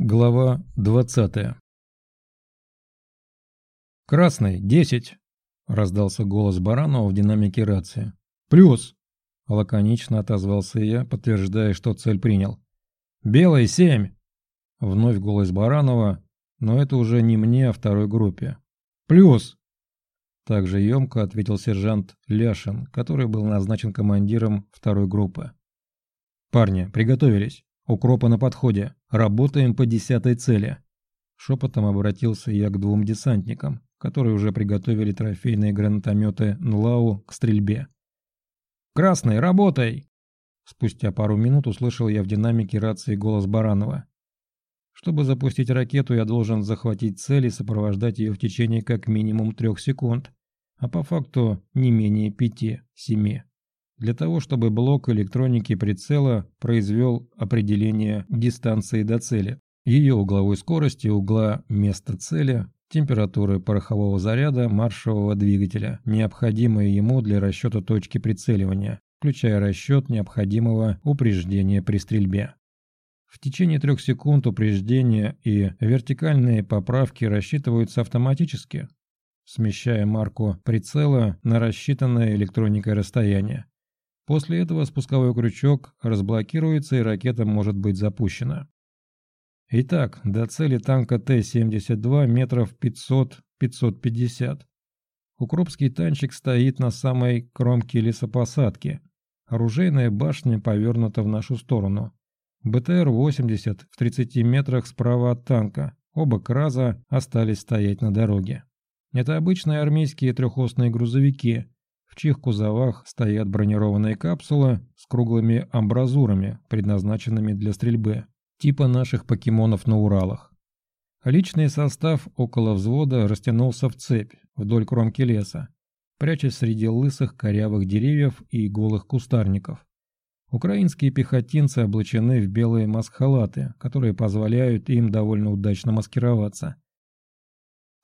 Глава 20 «Красный, десять!» – раздался голос Баранова в динамике рации. «Плюс!» – лаконично отозвался я, подтверждая, что цель принял. «Белый, семь!» – вновь голос Баранова, но это уже не мне, а второй группе. «Плюс!» Также емко ответил сержант Ляшин, который был назначен командиром второй группы. «Парни, приготовились!» Укропа на подходе. Работаем по десятой цели. Шепотом обратился я к двум десантникам, которые уже приготовили трофейные гранатометы НЛАУ к стрельбе. «Красный, работай!» Спустя пару минут услышал я в динамике рации голос Баранова. Чтобы запустить ракету, я должен захватить цель и сопровождать ее в течение как минимум трех секунд, а по факту не менее пяти-семи для того, чтобы блок электроники прицела произвел определение дистанции до цели, ее угловой скорости, угла места цели, температуры порохового заряда маршевого двигателя, необходимые ему для расчета точки прицеливания, включая расчет необходимого упреждения при стрельбе. В течение трех секунд упреждения и вертикальные поправки рассчитываются автоматически, смещая марку прицела на рассчитанное электроникой расстояние. После этого спусковой крючок разблокируется и ракета может быть запущена. Итак, до цели танка Т-72 метров 500-550. Укропский танчик стоит на самой кромке лесопосадки. Оружейная башня повернута в нашу сторону. БТР-80 в 30 метрах справа от танка. Оба КРАЗа остались стоять на дороге. Это обычные армейские трехосные грузовики, в чьих кузовах стоят бронированные капсулы с круглыми амбразурами, предназначенными для стрельбы, типа наших покемонов на Уралах. Личный состав около взвода растянулся в цепь вдоль кромки леса, прячась среди лысых корявых деревьев и голых кустарников. Украинские пехотинцы облачены в белые маск-халаты, которые позволяют им довольно удачно маскироваться.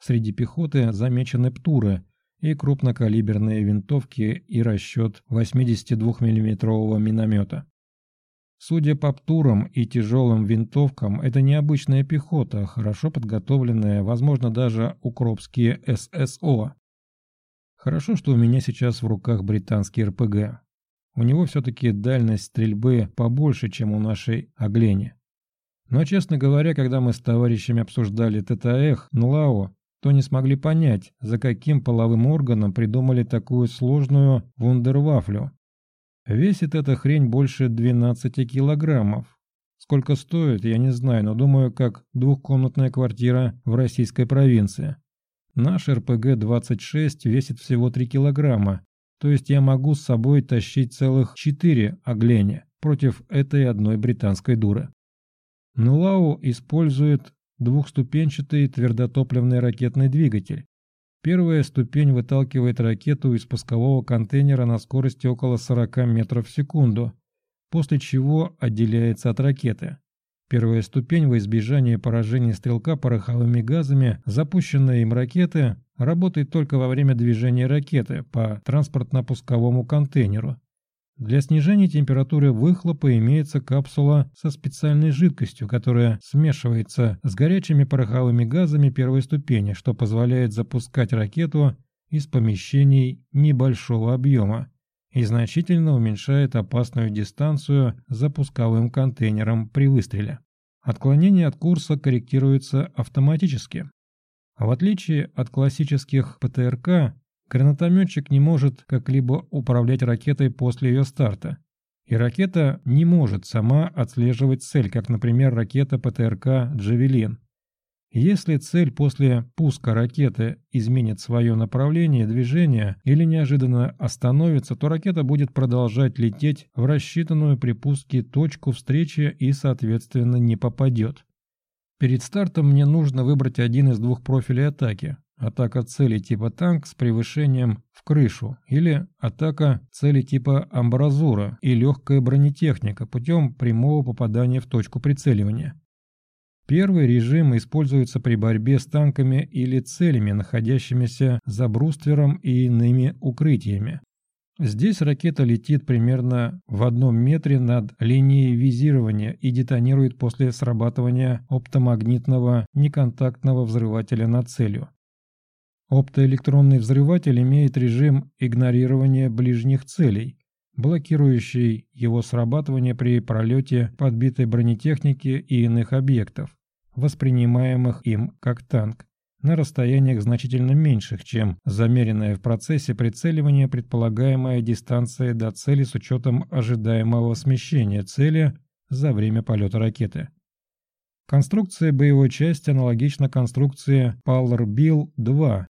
Среди пехоты замечены птуры и крупнокалиберные винтовки и расчет 82 миллиметрового миномета. Судя по птурам и тяжелым винтовкам, это необычная пехота, хорошо подготовленная, возможно, даже укропские ССО. Хорошо, что у меня сейчас в руках британский РПГ. У него все-таки дальность стрельбы побольше, чем у нашей Оглени. Но, честно говоря, когда мы с товарищами обсуждали ТТХ, НЛАО, то не смогли понять, за каким половым органом придумали такую сложную вундервафлю. Весит эта хрень больше 12 килограммов. Сколько стоит, я не знаю, но думаю, как двухкомнатная квартира в российской провинции. Наш РПГ-26 весит всего 3 килограмма, то есть я могу с собой тащить целых 4 оглени против этой одной британской дуры. Нулау использует двухступенчатый твердотопливный ракетный двигатель. Первая ступень выталкивает ракету из пускового контейнера на скорости около 40 метров в секунду, после чего отделяется от ракеты. Первая ступень во избежание поражения стрелка пороховыми газами, запущенная им ракеты, работает только во время движения ракеты по транспортно-пусковому контейнеру, для снижения температуры выхлопа имеется капсула со специальной жидкостью, которая смешивается с горячими пороховыми газами первой ступени, что позволяет запускать ракету из помещений небольшого объема и значительно уменьшает опасную дистанцию за контейнером при выстреле. Отклонение от курса корректируется автоматически. В отличие от классических ПТРК, Гранатометчик не может как-либо управлять ракетой после ее старта. И ракета не может сама отслеживать цель, как, например, ракета ПТРК «Джавелин». Если цель после пуска ракеты изменит свое направление движения или неожиданно остановится, то ракета будет продолжать лететь в рассчитанную при пуске точку встречи и, соответственно, не попадет. Перед стартом мне нужно выбрать один из двух профилей атаки атака цели типа танк с превышением в крышу или атака цели типа амбразура и легкая бронетехника путем прямого попадания в точку прицеливания. Первый режим используется при борьбе с танками или целями, находящимися за бруствером и иными укрытиями. Здесь ракета летит примерно в одном метре над линией визирования и детонирует после срабатывания оптомагнитного неконтактного взрывателя над целью. Оптоэлектронный взрыватель имеет режим игнорирования ближних целей, блокирующий его срабатывание при пролете подбитой бронетехники и иных объектов, воспринимаемых им как танк на расстояниях значительно меньших, чем замеренная в процессе прицеливания предполагаемая дистанция до цели с учетом ожидаемого смещения цели за время полета ракеты. Конструкция боевой части аналогична конструкции Power Bill 2.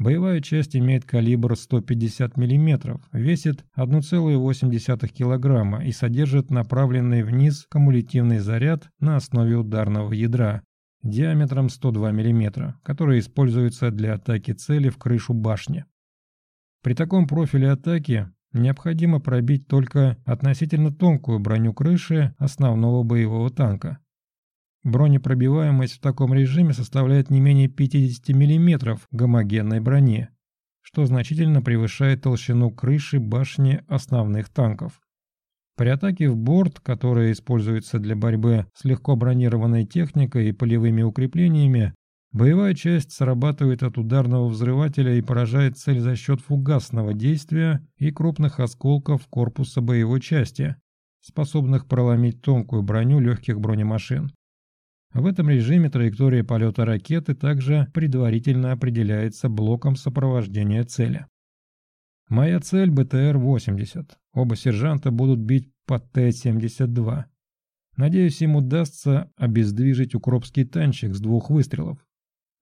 Боевая часть имеет калибр 150 мм, весит 1,8 кг и содержит направленный вниз кумулятивный заряд на основе ударного ядра, диаметром 102 мм, который используется для атаки цели в крышу башни. При таком профиле атаки необходимо пробить только относительно тонкую броню крыши основного боевого танка. Бронепробиваемость в таком режиме составляет не менее 50 мм гомогенной брони, что значительно превышает толщину крыши башни основных танков. При атаке в борт, которая используется для борьбы с легко бронированной техникой и полевыми укреплениями, боевая часть срабатывает от ударного взрывателя и поражает цель за счет фугасного действия и крупных осколков корпуса боевой части, способных проломить тонкую броню легких бронемашин. В этом режиме траектория полета ракеты также предварительно определяется блоком сопровождения цели. Моя цель БТР-80. Оба сержанта будут бить по Т-72. Надеюсь, им удастся обездвижить укропский танчик с двух выстрелов.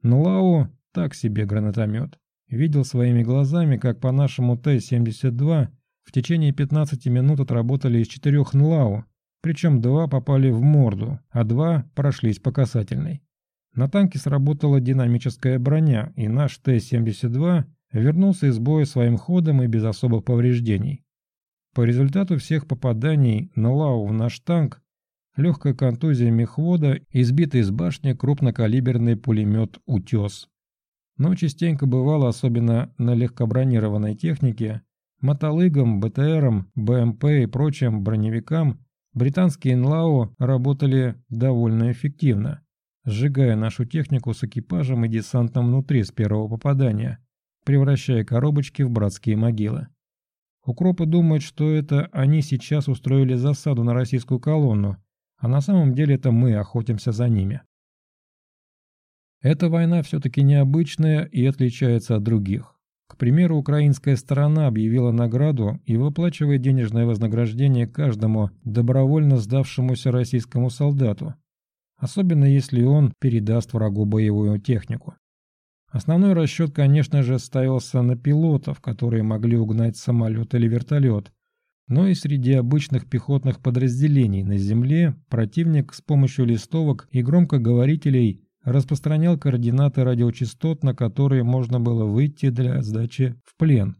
Нлау так себе гранатомет. Видел своими глазами, как по нашему Т-72 в течение 15 минут отработали из четырех Нлау, причем два попали в морду, а два прошлись по касательной. На танке сработала динамическая броня, и наш Т-72 вернулся из боя своим ходом и без особых повреждений. По результату всех попаданий на лау в наш танк, легкая контузия мехвода и сбитый из башни крупнокалиберный пулемет «Утес». Но частенько бывало, особенно на легкобронированной технике, мотолыгам, БТРам, БМП и прочим броневикам, британские НЛАО работали довольно эффективно, сжигая нашу технику с экипажем и десантом внутри с первого попадания – превращая коробочки в братские могилы. Укропы думают, что это они сейчас устроили засаду на российскую колонну, а на самом деле это мы охотимся за ними. Эта война все-таки необычная и отличается от других. К примеру, украинская сторона объявила награду и выплачивает денежное вознаграждение каждому добровольно сдавшемуся российскому солдату, особенно если он передаст врагу боевую технику. Основной расчет, конечно же, ставился на пилотов, которые могли угнать самолет или вертолет. Но и среди обычных пехотных подразделений на земле противник с помощью листовок и громкоговорителей распространял координаты радиочастот, на которые можно было выйти для сдачи в плен.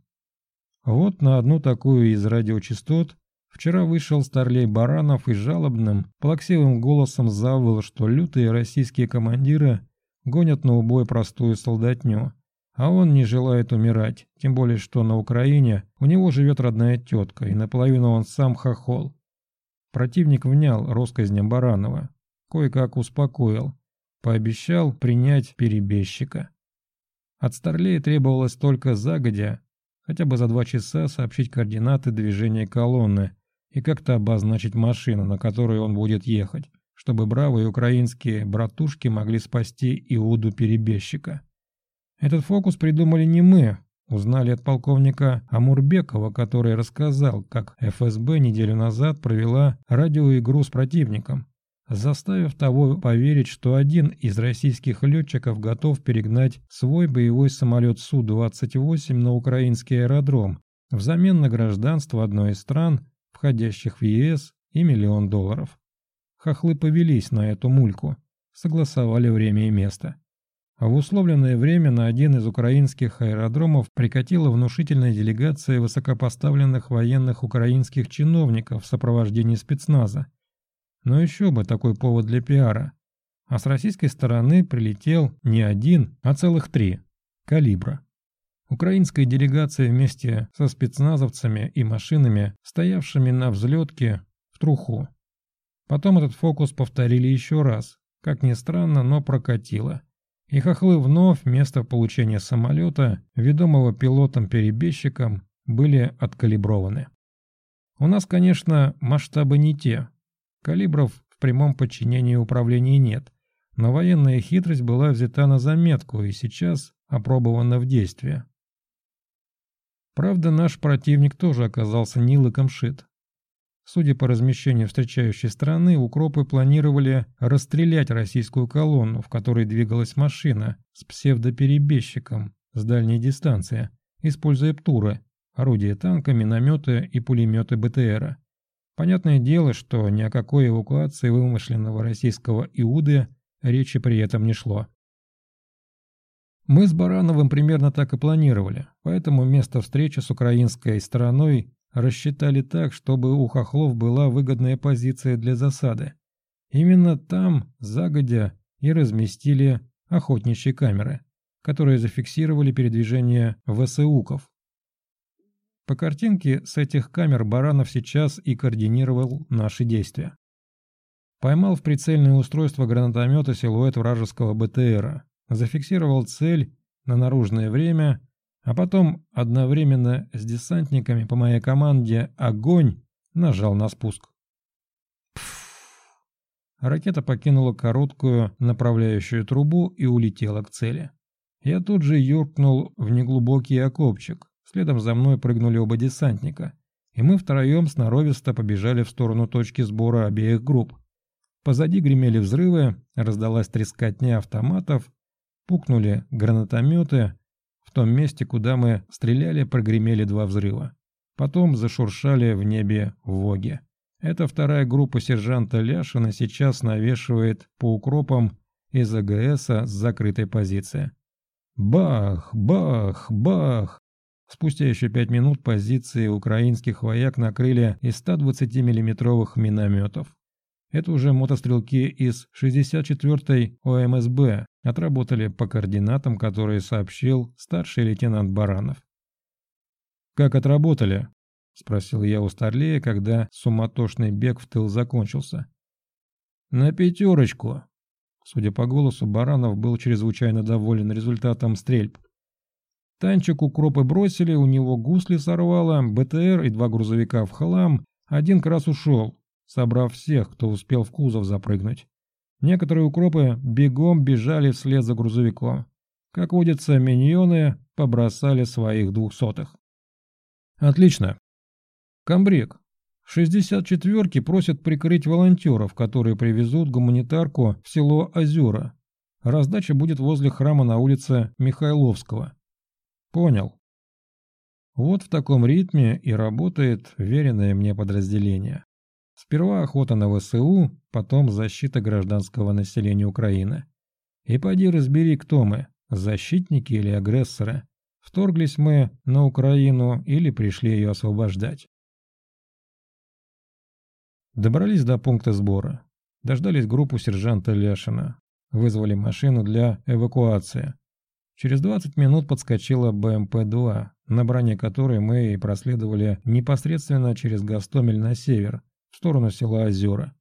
Вот на одну такую из радиочастот вчера вышел старлей Баранов и жалобным, плаксивым голосом завыл, что лютые российские командиры гонят на убой простую солдатню. А он не желает умирать, тем более что на Украине у него живет родная тетка, и наполовину он сам хохол. Противник внял россказням Баранова, кое-как успокоил, пообещал принять перебежчика. От Старлея требовалось только загодя, хотя бы за два часа сообщить координаты движения колонны и как-то обозначить машину, на которой он будет ехать чтобы бравые украинские братушки могли спасти Иуду-перебежчика. Этот фокус придумали не мы, узнали от полковника Амурбекова, который рассказал, как ФСБ неделю назад провела радиоигру с противником, заставив того поверить, что один из российских летчиков готов перегнать свой боевой самолет Су-28 на украинский аэродром взамен на гражданство одной из стран, входящих в ЕС, и миллион долларов. Хохлы повелись на эту мульку, согласовали время и место. А в условленное время на один из украинских аэродромов прикатила внушительная делегация высокопоставленных военных украинских чиновников в сопровождении спецназа. Но еще бы такой повод для пиара. А с российской стороны прилетел не один, а целых три. Калибра. Украинская делегация вместе со спецназовцами и машинами, стоявшими на взлетке, в труху. Потом этот фокус повторили еще раз. Как ни странно, но прокатило. И хохлы вновь вместо получения самолета, ведомого пилотом-перебежчиком, были откалиброваны. У нас, конечно, масштабы не те. Калибров в прямом подчинении управления нет, но военная хитрость была взята на заметку и сейчас опробована в действии. Правда, наш противник тоже оказался не лыком шит. Судя по размещению встречающей стороны, укропы планировали расстрелять российскую колонну, в которой двигалась машина с псевдоперебежчиком с дальней дистанции, используя ПТУРы, орудия танка, минометы и пулеметы БТРа. Понятное дело, что ни о какой эвакуации вымышленного российского Иуды речи при этом не шло. Мы с Барановым примерно так и планировали, поэтому место встречи с украинской стороной рассчитали так, чтобы у хохлов была выгодная позиция для засады. Именно там, загодя, и разместили охотничьи камеры, которые зафиксировали передвижение ВСУков. По картинке с этих камер Баранов сейчас и координировал наши действия. Поймал в прицельное устройство гранатомета силуэт вражеского БТРа, зафиксировал цель на наружное время, а потом одновременно с десантниками по моей команде «Огонь» нажал на спуск. Пфф. Ракета покинула короткую направляющую трубу и улетела к цели. Я тут же юркнул в неглубокий окопчик, следом за мной прыгнули оба десантника, и мы втроем сноровисто побежали в сторону точки сбора обеих групп. Позади гремели взрывы, раздалась трескотня автоматов, Пукнули гранатометы. В том месте, куда мы стреляли, прогремели два взрыва. Потом зашуршали в небе воги. Эта вторая группа сержанта Ляшина сейчас навешивает по укропам из АГСа с закрытой позиции. Бах, бах, бах! Спустя еще пять минут позиции украинских вояк накрыли из 120 миллиметровых минометов. Это уже мотострелки из 64-й ОМСБ отработали по координатам, которые сообщил старший лейтенант Баранов. «Как отработали?» – спросил я у Старлея, когда суматошный бег в тыл закончился. «На пятерочку!» Судя по голосу, Баранов был чрезвычайно доволен результатом стрельб. Танчик укропы бросили, у него гусли сорвало, БТР и два грузовика в хлам, один как раз ушел, собрав всех, кто успел в кузов запрыгнуть. Некоторые укропы бегом бежали вслед за грузовиком. Как водится, миньоны побросали своих двухсотых. Отлично. Комбриг. 64-ки просят прикрыть волонтеров, которые привезут гуманитарку в село Озера. Раздача будет возле храма на улице Михайловского. Понял. Вот в таком ритме и работает веренное мне подразделение. Сперва охота на ВСУ, потом защита гражданского населения Украины. И поди разбери, кто мы, защитники или агрессоры. Вторглись мы на Украину или пришли ее освобождать. Добрались до пункта сбора. Дождались группу сержанта Ляшина. Вызвали машину для эвакуации. Через 20 минут подскочила БМП-2, на броне которой мы и проследовали непосредственно через Гастомель на север, в сторону села Озера.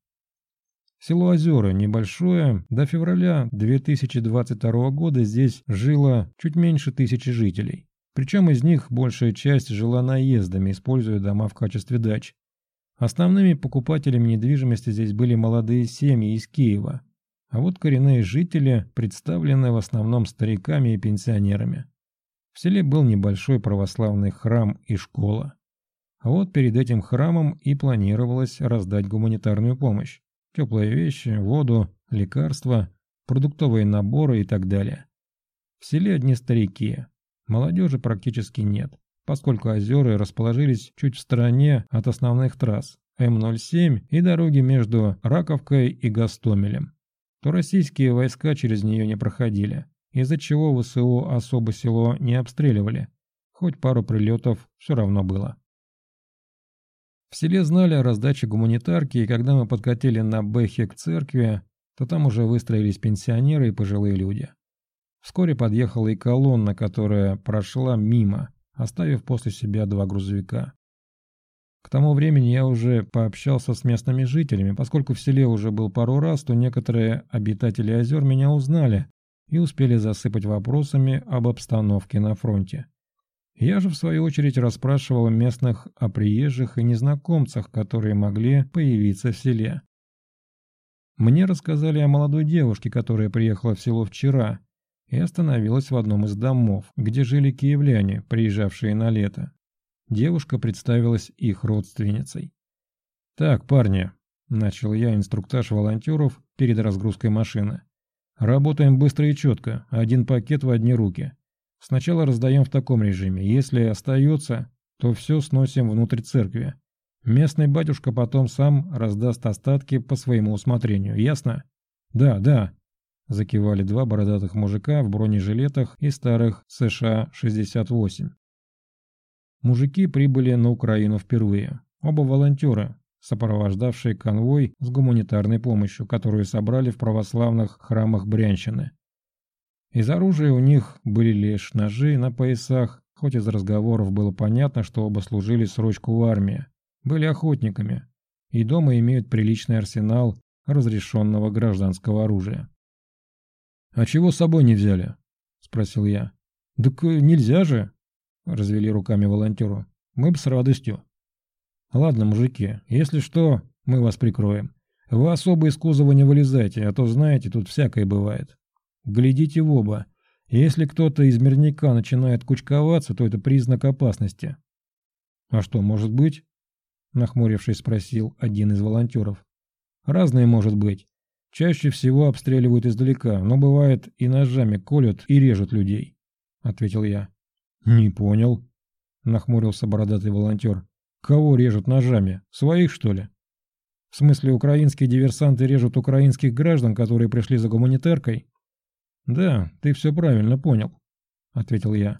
Село Озера небольшое, до февраля 2022 года здесь жило чуть меньше тысячи жителей. Причем из них большая часть жила наездами, используя дома в качестве дач. Основными покупателями недвижимости здесь были молодые семьи из Киева, а вот коренные жители представлены в основном стариками и пенсионерами. В селе был небольшой православный храм и школа. А вот перед этим храмом и планировалось раздать гуманитарную помощь. Теплые вещи, воду, лекарства, продуктовые наборы и так далее. В селе одни старики. Молодежи практически нет, поскольку озера расположились чуть в стороне от основных трасс М-07 и дороги между Раковкой и Гастомелем. То российские войска через нее не проходили, из-за чего ВСУ особо село не обстреливали, хоть пару прилетов все равно было. В селе знали о раздаче гуманитарки, и когда мы подкатили на Бэхе к церкви, то там уже выстроились пенсионеры и пожилые люди. Вскоре подъехала и колонна, которая прошла мимо, оставив после себя два грузовика. К тому времени я уже пообщался с местными жителями, поскольку в селе уже был пару раз, то некоторые обитатели озер меня узнали и успели засыпать вопросами об обстановке на фронте. Я же, в свою очередь, расспрашивал местных о приезжих и незнакомцах, которые могли появиться в селе. Мне рассказали о молодой девушке, которая приехала в село вчера и остановилась в одном из домов, где жили киевляне, приезжавшие на лето. Девушка представилась их родственницей. «Так, парни», – начал я инструктаж волонтеров перед разгрузкой машины. «Работаем быстро и четко, один пакет в одни руки. Сначала раздаем в таком режиме. Если остается, то все сносим внутрь церкви. Местный батюшка потом сам раздаст остатки по своему усмотрению. Ясно? Да, да. Закивали два бородатых мужика в бронежилетах и старых США-68. Мужики прибыли на Украину впервые. Оба волонтера, сопровождавшие конвой с гуманитарной помощью, которую собрали в православных храмах Брянщины. Из оружия у них были лишь ножи на поясах, хоть из разговоров было понятно, что оба служили срочку в армии, были охотниками и дома имеют приличный арсенал разрешенного гражданского оружия. «А чего с собой не взяли?» – спросил я. «Так нельзя же!» Развели руками волонтеру. Мы бы с радостью. Ладно, мужики, если что, мы вас прикроем. Вы особо из кузова не вылезайте, а то, знаете, тут всякое бывает. Глядите в оба. Если кто-то из мирника начинает кучковаться, то это признак опасности. А что, может быть? Нахмурившись, спросил один из волонтеров. Разное может быть. Чаще всего обстреливают издалека, но бывает и ножами колют и режут людей, ответил я. «Не понял», — нахмурился бородатый волонтер. «Кого режут ножами? Своих, что ли?» «В смысле, украинские диверсанты режут украинских граждан, которые пришли за гуманитаркой?» «Да, ты все правильно понял», — ответил я.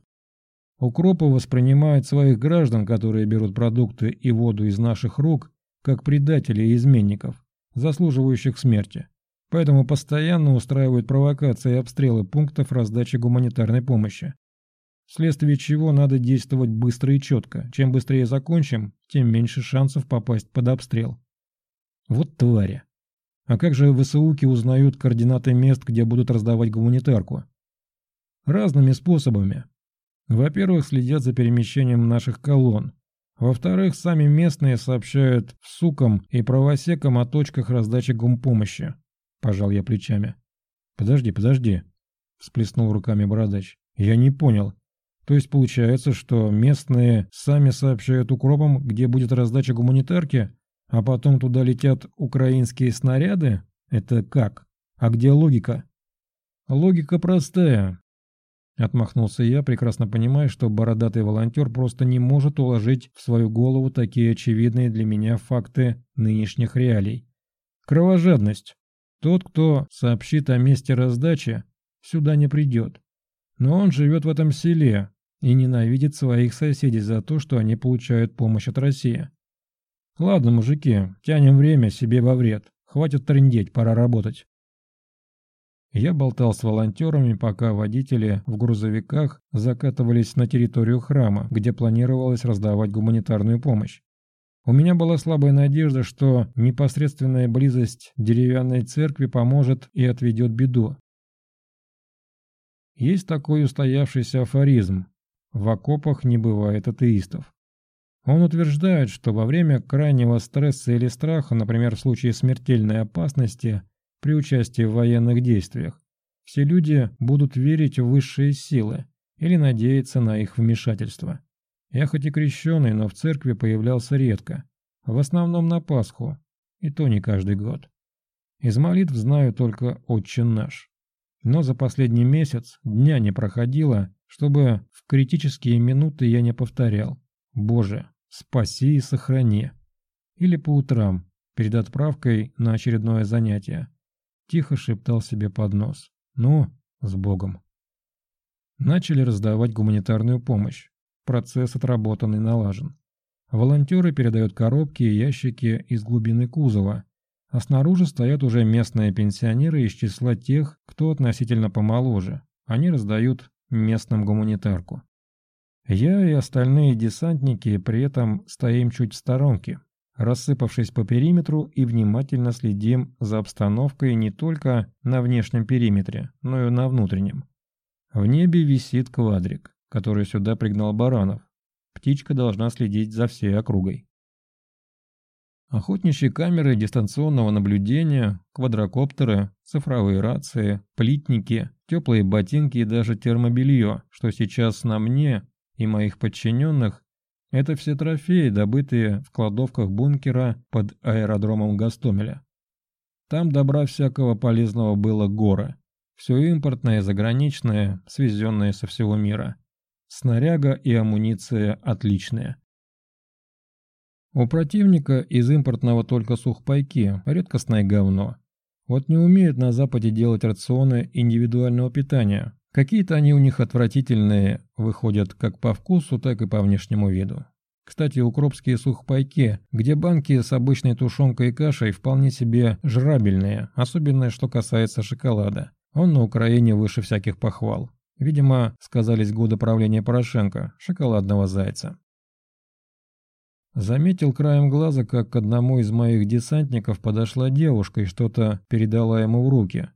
«Укропы воспринимают своих граждан, которые берут продукты и воду из наших рук, как предателей и изменников, заслуживающих смерти. Поэтому постоянно устраивают провокации и обстрелы пунктов раздачи гуманитарной помощи вследствие чего надо действовать быстро и четко. Чем быстрее закончим, тем меньше шансов попасть под обстрел. Вот твари. А как же ВСУки узнают координаты мест, где будут раздавать гуманитарку? Разными способами. Во-первых, следят за перемещением наших колонн. Во-вторых, сами местные сообщают сукам и правосекам о точках раздачи гумпомощи. Пожал я плечами. «Подожди, подожди», – всплеснул руками бородач. «Я не понял. То есть получается, что местные сами сообщают укропам, где будет раздача гуманитарки, а потом туда летят украинские снаряды? Это как? А где логика? Логика простая. Отмахнулся я, прекрасно понимая, что бородатый волонтер просто не может уложить в свою голову такие очевидные для меня факты нынешних реалий. Кровожадность. Тот, кто сообщит о месте раздачи, сюда не придет. Но он живет в этом селе, и ненавидит своих соседей за то, что они получают помощь от России. Ладно, мужики, тянем время себе во вред. Хватит трындеть, пора работать. Я болтал с волонтерами, пока водители в грузовиках закатывались на территорию храма, где планировалось раздавать гуманитарную помощь. У меня была слабая надежда, что непосредственная близость деревянной церкви поможет и отведет беду. Есть такой устоявшийся афоризм в окопах не бывает атеистов. Он утверждает, что во время крайнего стресса или страха, например, в случае смертельной опасности при участии в военных действиях, все люди будут верить в высшие силы или надеяться на их вмешательство. Я хоть и крещеный, но в церкви появлялся редко, в основном на Пасху, и то не каждый год. Из молитв знаю только «Отче наш». Но за последний месяц дня не проходило, чтобы в критические минуты я не повторял «Боже, спаси и сохрани». Или по утрам, перед отправкой на очередное занятие, тихо шептал себе под нос «Ну, с Богом». Начали раздавать гуманитарную помощь. Процесс отработан и налажен. Волонтеры передают коробки и ящики из глубины кузова, а снаружи стоят уже местные пенсионеры из числа тех, кто относительно помоложе, они раздают местным гуманитарку. Я и остальные десантники при этом стоим чуть в сторонке, рассыпавшись по периметру и внимательно следим за обстановкой не только на внешнем периметре, но и на внутреннем. В небе висит квадрик, который сюда пригнал баранов. Птичка должна следить за всей округой. Охотничьи камеры дистанционного наблюдения, квадрокоптеры, цифровые рации, плитники, теплые ботинки и даже термобелье, что сейчас на мне и моих подчиненных, это все трофеи, добытые в кладовках бункера под аэродромом Гастомеля. Там добра всякого полезного было горы. Все импортное, заграничное, свезенное со всего мира. Снаряга и амуниция отличные. У противника из импортного только сухпайки, редкостное говно. Вот не умеют на Западе делать рационы индивидуального питания, Какие-то они у них отвратительные, выходят как по вкусу, так и по внешнему виду. Кстати, укропские сухпайки, где банки с обычной тушенкой и кашей вполне себе жрабельные, особенно что касается шоколада. Он на Украине выше всяких похвал. Видимо, сказались годы правления Порошенко, шоколадного зайца. Заметил краем глаза, как к одному из моих десантников подошла девушка и что-то передала ему в руки.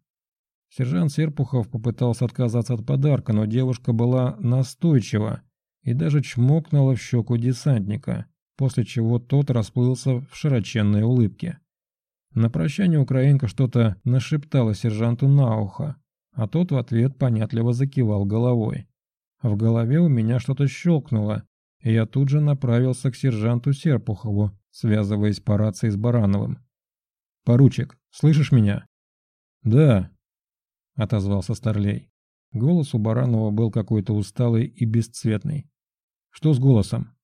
Сержант Серпухов попытался отказаться от подарка, но девушка была настойчива и даже чмокнула в щеку десантника, после чего тот расплылся в широченной улыбке. На прощание украинка что-то нашептала сержанту на ухо, а тот в ответ понятливо закивал головой. В голове у меня что-то щелкнуло, я тут же направился к сержанту Серпухову, связываясь по рации с Барановым. «Поручик, слышишь меня?» «Да», — отозвался Старлей. Голос у Баранова был какой-то усталый и бесцветный. «Что с голосом?»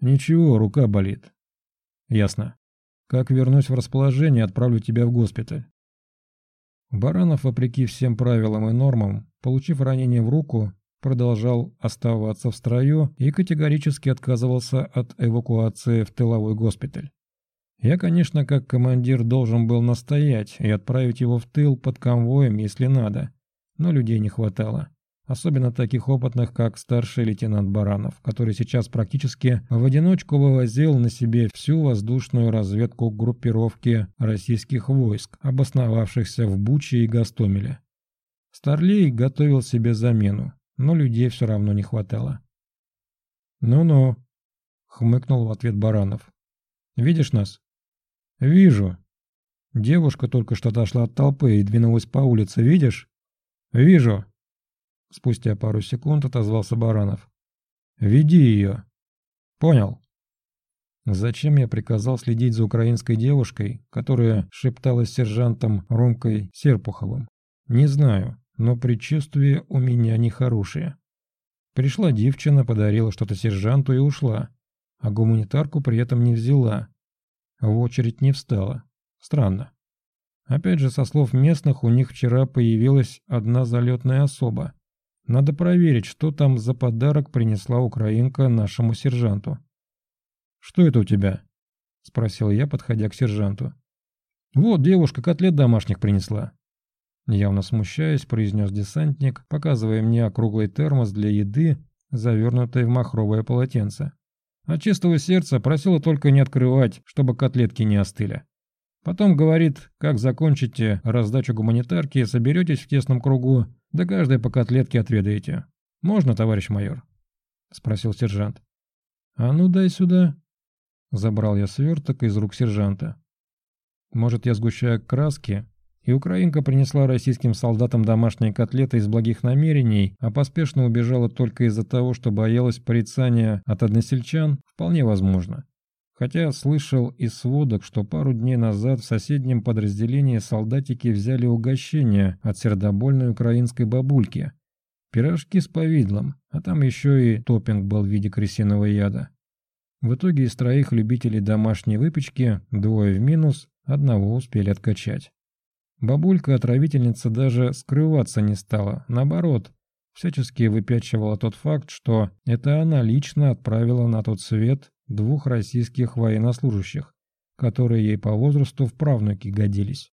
«Ничего, рука болит». «Ясно. Как вернусь в расположение, отправлю тебя в госпиталь». Баранов, вопреки всем правилам и нормам, получив ранение в руку, продолжал оставаться в строю и категорически отказывался от эвакуации в тыловой госпиталь. Я, конечно, как командир должен был настоять и отправить его в тыл под конвоем, если надо, но людей не хватало. Особенно таких опытных, как старший лейтенант Баранов, который сейчас практически в одиночку вывозил на себе всю воздушную разведку группировки российских войск, обосновавшихся в Буче и Гастомеле. Старлей готовил себе замену, но людей все равно не хватало. «Ну-ну», — хмыкнул в ответ Баранов. «Видишь нас?» «Вижу. Девушка только что отошла от толпы и двинулась по улице, видишь?» «Вижу». Спустя пару секунд отозвался Баранов. «Веди ее». «Понял». Зачем я приказал следить за украинской девушкой, которая шепталась с сержантом Ромкой Серпуховым? Не знаю, но предчувствия у меня нехорошие. Пришла девчина, подарила что-то сержанту и ушла, а гуманитарку при этом не взяла, в очередь не встала. Странно. Опять же, со слов местных, у них вчера появилась одна залетная особа. Надо проверить, что там за подарок принесла украинка нашему сержанту. «Что это у тебя?» – спросил я, подходя к сержанту. «Вот девушка котлет домашних принесла». Явно смущаясь, произнес десантник, показывая мне округлый термос для еды, завернутый в махровое полотенце. От чистого сердца просила только не открывать, чтобы котлетки не остыли. Потом говорит, как закончите раздачу гуманитарки, соберетесь в тесном кругу, да каждой по котлетке отведаете. Можно, товарищ майор? Спросил сержант. А ну дай сюда. Забрал я сверток из рук сержанта. Может, я сгущаю краски и украинка принесла российским солдатам домашние котлеты из благих намерений, а поспешно убежала только из-за того, что боялась порицания от односельчан, вполне возможно. Хотя слышал из сводок, что пару дней назад в соседнем подразделении солдатики взяли угощение от сердобольной украинской бабульки. Пирожки с повидлом, а там еще и топпинг был в виде крысиного яда. В итоге из троих любителей домашней выпечки двое в минус, одного успели откачать. Бабулька-отравительница даже скрываться не стала, наоборот, всячески выпячивала тот факт, что это она лично отправила на тот свет двух российских военнослужащих, которые ей по возрасту в правнуки годились.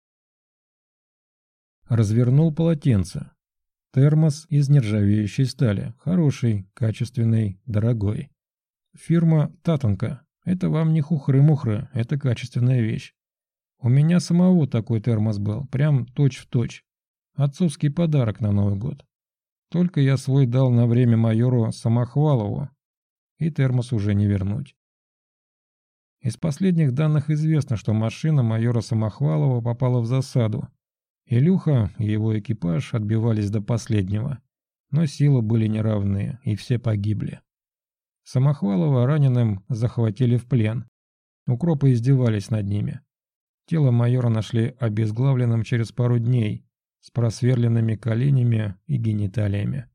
Развернул полотенце. Термос из нержавеющей стали. Хороший, качественный, дорогой. Фирма Татанка. Это вам не хухры-мухры, это качественная вещь. У меня самого такой термос был, прям точь-в-точь. Точь. Отцовский подарок на Новый год. Только я свой дал на время майору Самохвалову, и термос уже не вернуть. Из последних данных известно, что машина майора Самохвалова попала в засаду. Илюха и его экипаж отбивались до последнего, но силы были неравные, и все погибли. Самохвалова раненым захватили в плен. Укропы издевались над ними. Тело майора нашли обезглавленным через пару дней, с просверленными коленями и гениталиями.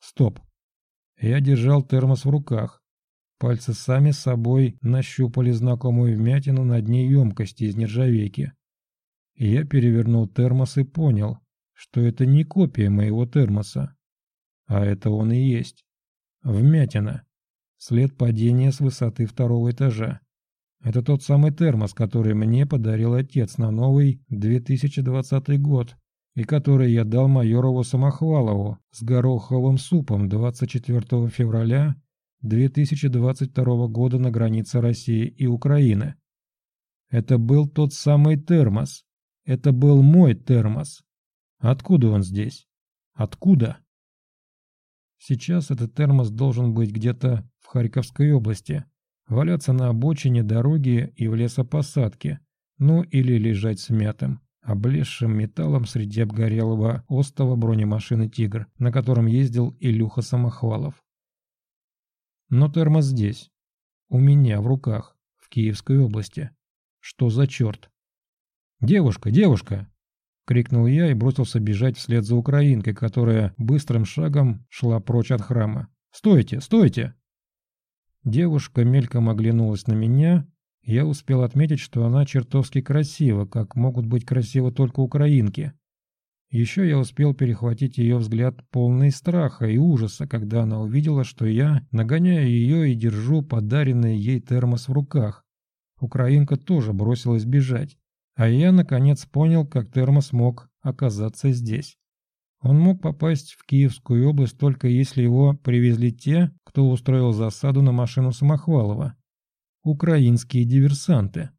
Стоп. Я держал термос в руках, Пальцы сами собой нащупали знакомую вмятину на дне емкости из нержавейки. Я перевернул термос и понял, что это не копия моего термоса. А это он и есть. Вмятина. След падения с высоты второго этажа. Это тот самый термос, который мне подарил отец на новый 2020 год и который я дал майорову Самохвалову с гороховым супом 24 февраля 2022 года на границе России и Украины. Это был тот самый термос. Это был мой термос. Откуда он здесь? Откуда? Сейчас этот термос должен быть где-то в Харьковской области, валяться на обочине дороги и в лесопосадке, ну или лежать смятым, облезшим металлом среди обгорелого остова бронемашины «Тигр», на котором ездил Илюха Самохвалов. Но термос здесь. У меня в руках, в Киевской области. Что за черт? «Девушка, девушка!» — крикнул я и бросился бежать вслед за украинкой, которая быстрым шагом шла прочь от храма. «Стойте, стойте!» Девушка мельком оглянулась на меня. Я успел отметить, что она чертовски красива, как могут быть красивы только украинки. Еще я успел перехватить ее взгляд полный страха и ужаса, когда она увидела, что я нагоняю ее и держу подаренный ей термос в руках. Украинка тоже бросилась бежать. А я, наконец, понял, как термос мог оказаться здесь. Он мог попасть в Киевскую область только если его привезли те, кто устроил засаду на машину Самохвалова. Украинские диверсанты.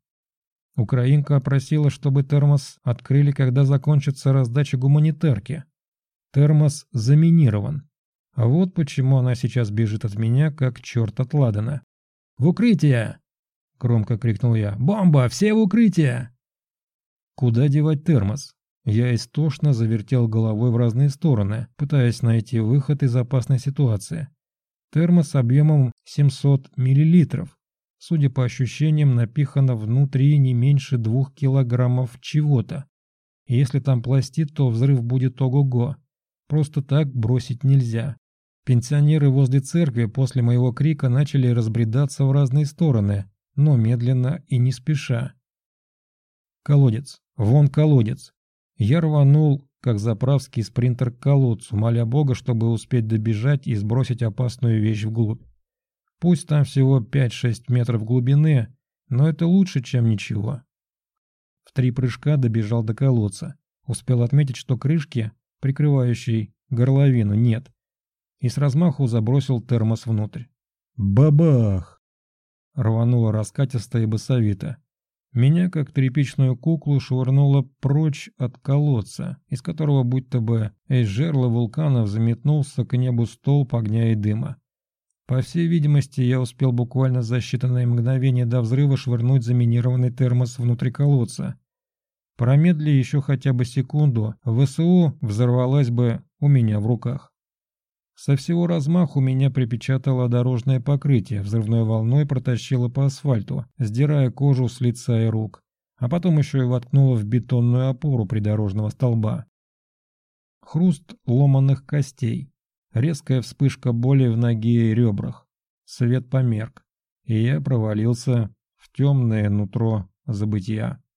Украинка просила, чтобы термос открыли, когда закончится раздача гуманитарки. Термос заминирован. А вот почему она сейчас бежит от меня, как черт от Ладана. «В укрытие!» — громко крикнул я. «Бомба! Все в укрытие!» Куда девать термос? Я истошно завертел головой в разные стороны, пытаясь найти выход из опасной ситуации. Термос объемом 700 миллилитров судя по ощущениям, напихано внутри не меньше двух килограммов чего-то. Если там пластит, то взрыв будет ого-го. Просто так бросить нельзя. Пенсионеры возле церкви после моего крика начали разбредаться в разные стороны, но медленно и не спеша. Колодец. Вон колодец. Я рванул, как заправский спринтер к колодцу, моля Бога, чтобы успеть добежать и сбросить опасную вещь вглубь. Пусть там всего 5-6 метров глубины, но это лучше, чем ничего. В три прыжка добежал до колодца. Успел отметить, что крышки, прикрывающей горловину, нет. И с размаху забросил термос внутрь. Бабах! Рвануло раскатисто и басовито. Меня, как тряпичную куклу, швырнуло прочь от колодца, из которого будто бы из жерла вулкана взметнулся к небу столб огня и дыма. По всей видимости, я успел буквально за считанные мгновения до взрыва швырнуть заминированный термос внутри колодца. Промедли еще хотя бы секунду, ВСУ взорвалась бы у меня в руках. Со всего размаху меня припечатало дорожное покрытие, взрывной волной протащило по асфальту, сдирая кожу с лица и рук, а потом еще и воткнуло в бетонную опору придорожного столба. Хруст ломанных костей, Резкая вспышка боли в ноге и ребрах. Свет померк, и я провалился в темное нутро забытия.